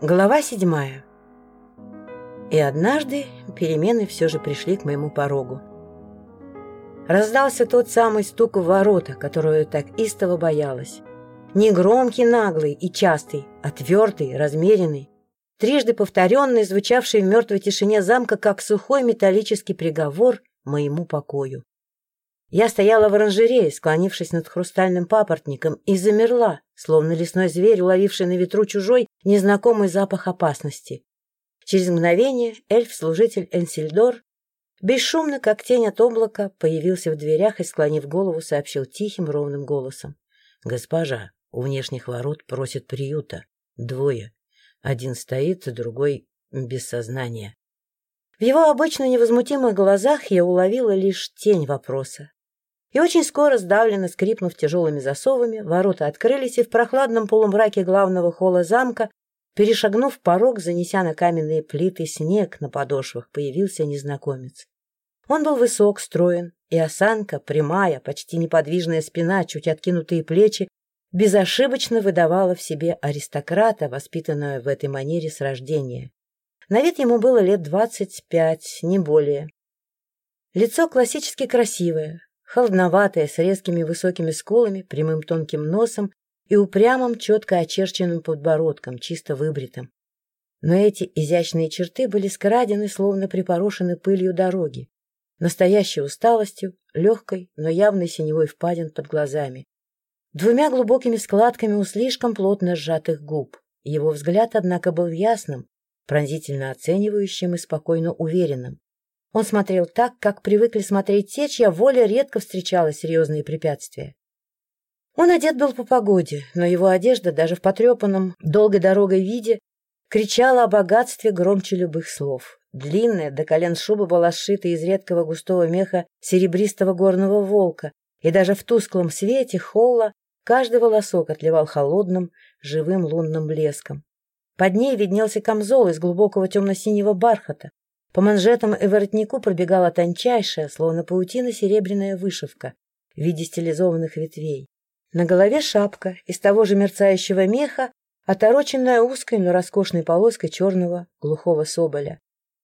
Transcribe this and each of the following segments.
Глава седьмая. И однажды перемены все же пришли к моему порогу. Раздался тот самый стук в ворота, которого я так истово боялась. Не громкий, наглый и частый, а твердый, размеренный, трижды повторенный, звучавший в мертвой тишине замка, как сухой металлический приговор моему покою. Я стояла в оранжерее, склонившись над хрустальным папоротником, и замерла, словно лесной зверь, уловивший на ветру чужой, незнакомый запах опасности. Через мгновение эльф-служитель Энсильдор, бесшумно, как тень от облака, появился в дверях и, склонив голову, сообщил тихим, ровным голосом. «Госпожа, у внешних ворот просят приюта. Двое. Один стоит, другой без сознания». В его обычно невозмутимых глазах я уловила лишь тень вопроса. И очень скоро, сдавленно скрипнув тяжелыми засовами, ворота открылись, и в прохладном полумраке главного холла замка, перешагнув порог, занеся на каменные плиты снег на подошвах, появился незнакомец. Он был высок, строен, и осанка, прямая, почти неподвижная спина, чуть откинутые плечи, безошибочно выдавала в себе аристократа, воспитанного в этой манере с рождения. На вид ему было лет двадцать пять, не более. Лицо классически красивое, холодноватая, с резкими высокими скулами, прямым тонким носом и упрямым, четко очерченным подбородком, чисто выбритым. Но эти изящные черты были скрадены, словно припорошены пылью дороги, настоящей усталостью, легкой, но явной синевой впадин под глазами, двумя глубокими складками у слишком плотно сжатых губ. Его взгляд, однако, был ясным, пронзительно оценивающим и спокойно уверенным. Он смотрел так, как привыкли смотреть те, чья воля редко встречала серьезные препятствия. Он одет был по погоде, но его одежда, даже в потрепанном долгой дорогой виде, кричала о богатстве громче любых слов. Длинная до колен шуба была сшита из редкого густого меха серебристого горного волка, и даже в тусклом свете холла каждый волосок отливал холодным, живым лунным блеском. Под ней виднелся камзол из глубокого темно-синего бархата, по манжетам и воротнику пробегала тончайшая, словно паутина, серебряная вышивка в виде стилизованных ветвей. На голове шапка из того же мерцающего меха, отороченная узкой, но роскошной полоской черного глухого соболя.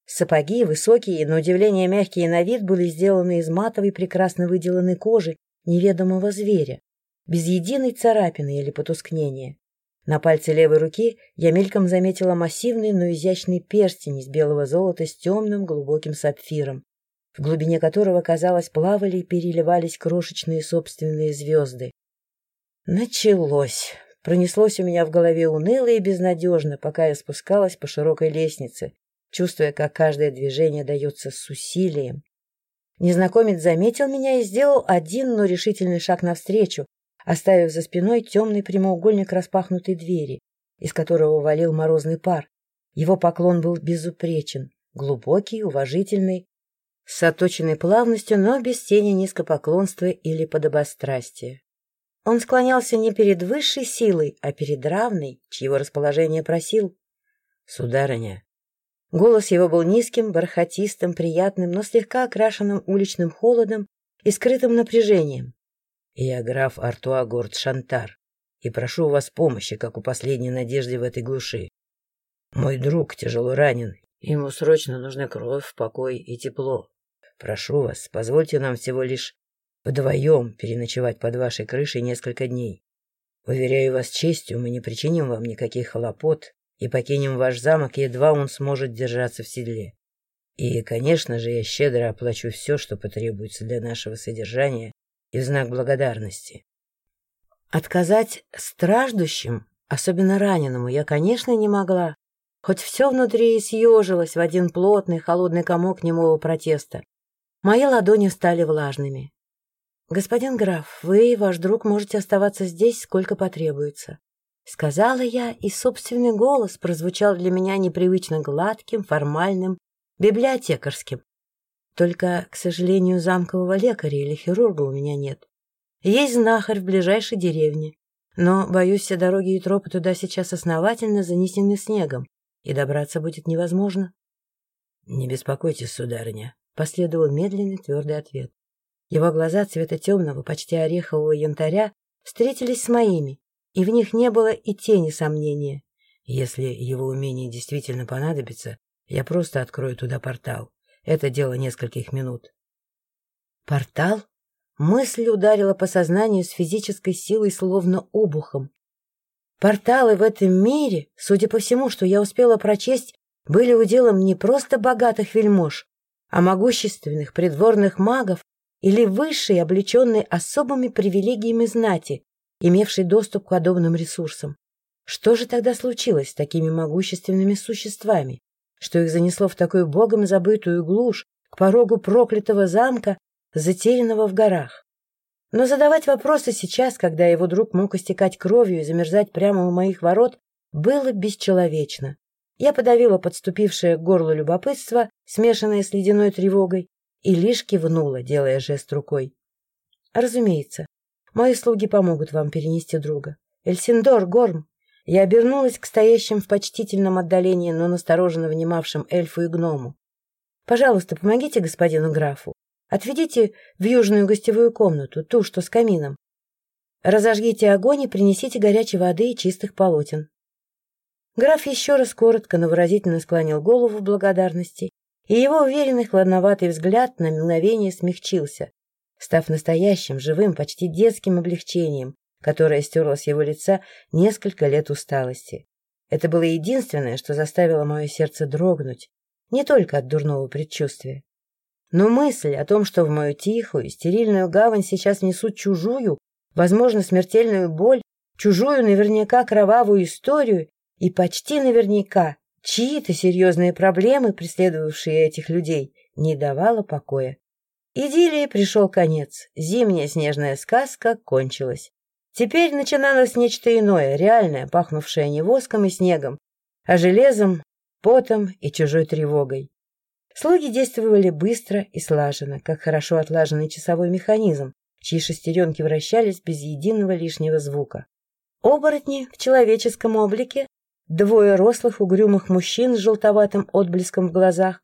Сапоги, высокие на удивление, мягкие на вид, были сделаны из матовой, прекрасно выделанной кожи неведомого зверя, без единой царапины или потускнения. На пальце левой руки я мельком заметила массивный, но изящный перстень из белого золота с темным глубоким сапфиром, в глубине которого, казалось, плавали и переливались крошечные собственные звезды. Началось. Пронеслось у меня в голове уныло и безнадежно, пока я спускалась по широкой лестнице, чувствуя, как каждое движение дается с усилием. Незнакомец заметил меня и сделал один, но решительный шаг навстречу, оставив за спиной темный прямоугольник распахнутой двери, из которого валил морозный пар. Его поклон был безупречен, глубокий, уважительный, с оточенной плавностью, но без тени низкопоклонства или подобострастия. Он склонялся не перед высшей силой, а перед равной, чьего расположение просил. «Сударыня». Голос его был низким, бархатистым, приятным, но слегка окрашенным уличным холодом и скрытым напряжением. Я граф Артуа Горд Шантар, и прошу у вас помощи, как у последней надежды в этой глуши. Мой друг тяжело ранен, ему срочно нужны кровь, покой и тепло. Прошу вас, позвольте нам всего лишь вдвоем переночевать под вашей крышей несколько дней. Уверяю вас честью, мы не причиним вам никаких хлопот и покинем ваш замок, едва он сможет держаться в седле. И, конечно же, я щедро оплачу все, что потребуется для нашего содержания и в знак благодарности. Отказать страждущим, особенно раненому, я, конечно, не могла, хоть все внутри и съежилось в один плотный холодный комок немого протеста. Мои ладони стали влажными. «Господин граф, вы и ваш друг можете оставаться здесь, сколько потребуется», — сказала я, и собственный голос прозвучал для меня непривычно гладким, формальным, библиотекарским, только, к сожалению, замкового лекаря или хирурга у меня нет. Есть знахарь в ближайшей деревне, но, боюсь, все дороги и тропы туда сейчас основательно занесены снегом, и добраться будет невозможно. — Не беспокойтесь, сударыня, — последовал медленный твердый ответ. Его глаза цвета темного, почти орехового янтаря встретились с моими, и в них не было и тени сомнения. Если его умение действительно понадобится, я просто открою туда портал. Это дело нескольких минут. Портал? Мысль ударила по сознанию с физической силой, словно обухом. Порталы в этом мире, судя по всему, что я успела прочесть, были уделом не просто богатых вельмож, а могущественных придворных магов или высшей, облеченной особыми привилегиями знати, имевшей доступ к подобным ресурсам. Что же тогда случилось с такими могущественными существами, что их занесло в такую богом забытую глушь, к порогу проклятого замка, затерянного в горах? Но задавать вопросы сейчас, когда его друг мог истекать кровью и замерзать прямо у моих ворот, было бесчеловечно. Я подавила подступившее к горлу любопытство, смешанное с ледяной тревогой, и лишь кивнула, делая жест рукой. Разумеется, мои слуги помогут вам перенести друга. Эльсиндор, Горм, я обернулась к стоящим в почтительном отдалении, но настороженно внимавшим эльфу и гному. «Пожалуйста, помогите господину графу. Отведите в южную гостевую комнату, ту, что с камином. Разожгите огонь и принесите горячей воды и чистых полотен». Граф еще раз коротко, но выразительно склонил голову в благодарности, и его уверенный хладноватый взгляд на мгновение смягчился, став настоящим, живым, почти детским облегчением, которая стерла с его лица несколько лет усталости. Это было единственное, что заставило мое сердце дрогнуть, не только от дурного предчувствия. Но мысль о том, что в мою тихую, стерильную гавань сейчас несут чужую, возможно, смертельную боль, чужую, наверняка, кровавую историю и почти наверняка чьи-то серьезные проблемы, преследовавшие этих людей, не давала покоя. Идиллии пришел конец, зимняя снежная сказка кончилась. Теперь начиналось нечто иное, реальное, пахнувшее не воском и снегом, а железом, потом и чужой тревогой. Слуги действовали быстро и слаженно, как хорошо отлаженный часовой механизм, чьи шестеренки вращались без единого лишнего звука. Оборотни в человеческом облике, двое рослых угрюмых мужчин с желтоватым отблеском в глазах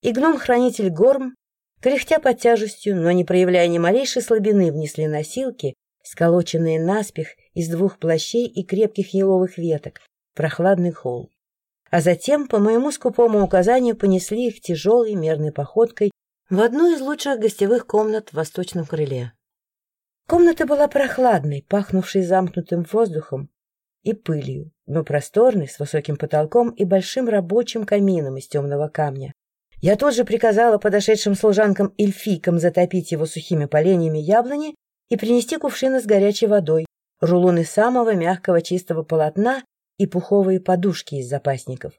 и гном-хранитель Горм, кряхтя под тяжестью, но не проявляя ни малейшей слабины, внесли носилки, сколоченные наспех из двух плащей и крепких еловых веток, прохладный холл. А затем, по моему скупому указанию, понесли их тяжелой мерной походкой в одну из лучших гостевых комнат в восточном крыле. Комната была прохладной, пахнувшей замкнутым воздухом и пылью, но просторной, с высоким потолком и большим рабочим камином из темного камня. Я тут же приказала подошедшим служанкам-эльфийкам затопить его сухими поленьями яблони и принести кувшины с горячей водой, рулоны самого мягкого чистого полотна и пуховые подушки из запасников.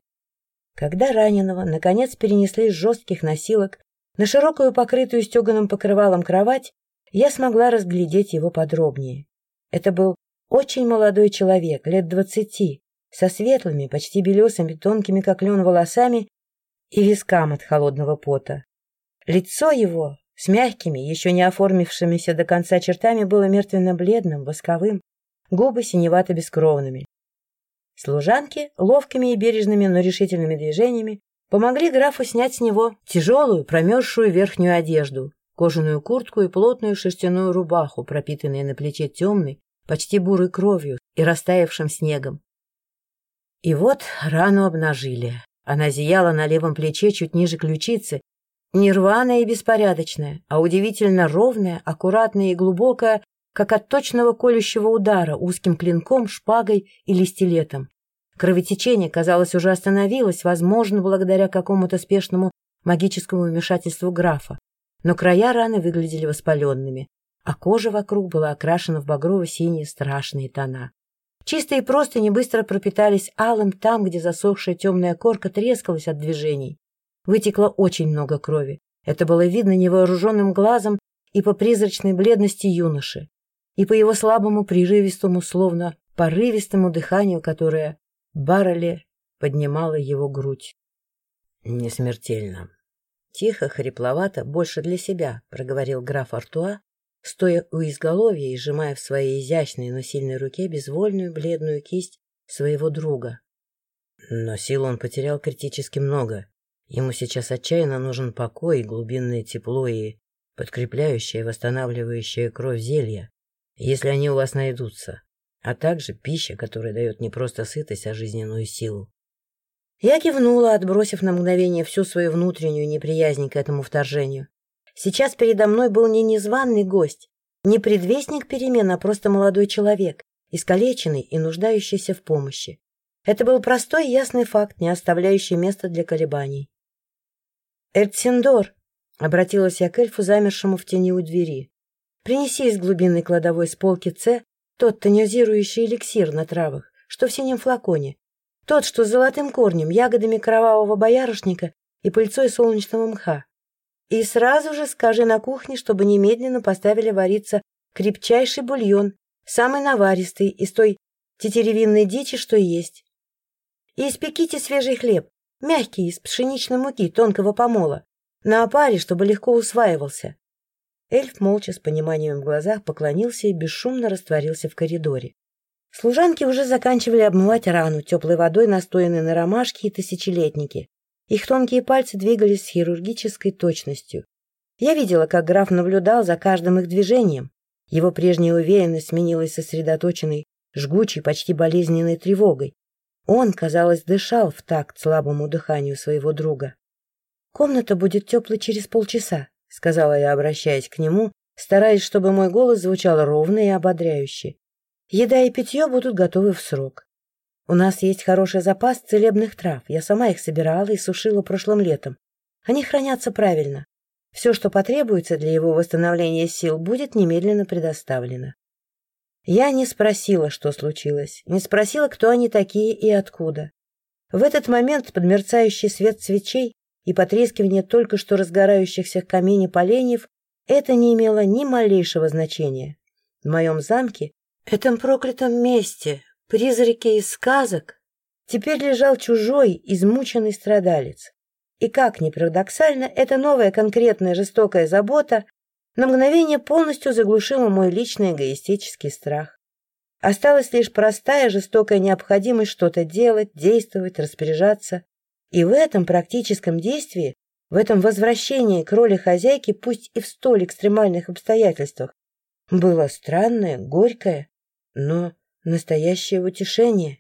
Когда раненого, наконец, перенесли с жестких носилок на широкую покрытую стеганым покрывалом кровать, я смогла разглядеть его подробнее. Это был очень молодой человек, лет двадцати, со светлыми, почти белесыми, тонкими, как лен, волосами и вискам от холодного пота. Лицо его, с мягкими, еще не оформившимися до конца чертами, было мертвенно-бледным, восковым, губы синевато-бескровными. Служанки ловкими и бережными, но решительными движениями помогли графу снять с него тяжелую, промерзшую верхнюю одежду, кожаную куртку и плотную шерстяную рубаху, пропитанные на плече темной, почти бурой кровью и растаявшим снегом. И вот рану обнажили. Она зияла на левом плече чуть ниже ключицы, не рваная и беспорядочная, а удивительно ровная, аккуратная и глубокая, как от точного колющего удара узким клинком, шпагой или стилетом. Кровотечение, казалось, уже остановилось, возможно, благодаря какому-то спешному магическому вмешательству графа, но края раны выглядели воспаленными, а кожа вокруг была окрашена в багрово-синие страшные тона. Чистые простыни быстро пропитались алым там, где засохшая темная корка трескалась от движений. Вытекло очень много крови. Это было видно невооруженным глазом и по призрачной бледности юноши, и по его слабому, прерывистому, словно порывистому дыханию, которое Баррели поднимало его грудь. — Не смертельно. Тихо, хрипловато, больше для себя, — проговорил граф Артуа, стоя у изголовья и сжимая в своей изящной, но сильной руке безвольную бледную кисть своего друга. Но сил он потерял критически много. Ему сейчас отчаянно нужен покой, глубинное тепло и подкрепляющее, восстанавливающее кровь зелья, если они у вас найдутся. а также пища, которая дает не просто сытость, а жизненную силу. Я кивнула, отбросив на мгновение всю свою внутреннюю неприязнь к этому вторжению. Сейчас передо мной был не незваный гость, не предвестник перемен, а просто молодой человек, искалеченный и нуждающийся в помощи. Это был простой и ясный факт, не оставляющий места для колебаний. «Эртсиндор!» — обратилась я к эльфу, замершему в тени у двери. «Принеси из глубины кладовой с полки С тот тонизирующий эликсир на травах, что в синем флаконе, тот, что с золотым корнем, ягодами кровавого боярышника и пыльцой солнечного мха. И сразу же скажи на кухне, чтобы немедленно поставили вариться крепчайший бульон, самый наваристый, из той тетеревинной дичи, что есть. И испеките свежий хлеб, мягкий, из пшеничной муки, тонкого помола, на опаре, чтобы легко усваивался. Эльф молча с пониманием в глазах поклонился и бесшумно растворился в коридоре. Служанки уже заканчивали обмывать рану теплой водой, настоянной на ромашке и тысячелетнике. Их тонкие пальцы двигались с хирургической точностью. Я видела, как граф наблюдал за каждым их движением. Его прежняя уверенность сменилась сосредоточенной, жгучей, почти болезненной тревогой. Он, казалось, дышал в такт слабому дыханию своего друга. «Комната будет теплой через полчаса», — сказала я, обращаясь к нему, стараясь, чтобы мой голос звучал ровно и ободряюще. «Еда и питье будут готовы в срок. У нас есть хороший запас целебных трав. Я сама их собирала и сушила прошлым летом. Они хранятся правильно. Все, что потребуется для его восстановления сил, будет немедленно предоставлено. Я не спросила, что случилось, не спросила, кто они такие и откуда. В этот момент под мерцающий свет свечей и потрескивание только что разгорающихся в поленьев это не имело ни малейшего значения. В моем замке, этом проклятом месте, призраке из сказок, теперь лежал чужой, измученный страдалец. И как ни парадоксально, эта новая конкретная жестокая забота на мгновение полностью заглушила мой личный эгоистический страх. Осталась лишь простая жестокая необходимость что-то делать, действовать, распоряжаться. И в этом практическом действии, в этом возвращении к роли хозяйки, пусть и в столь экстремальных обстоятельствах, было странное, горькое, но настоящее утешение.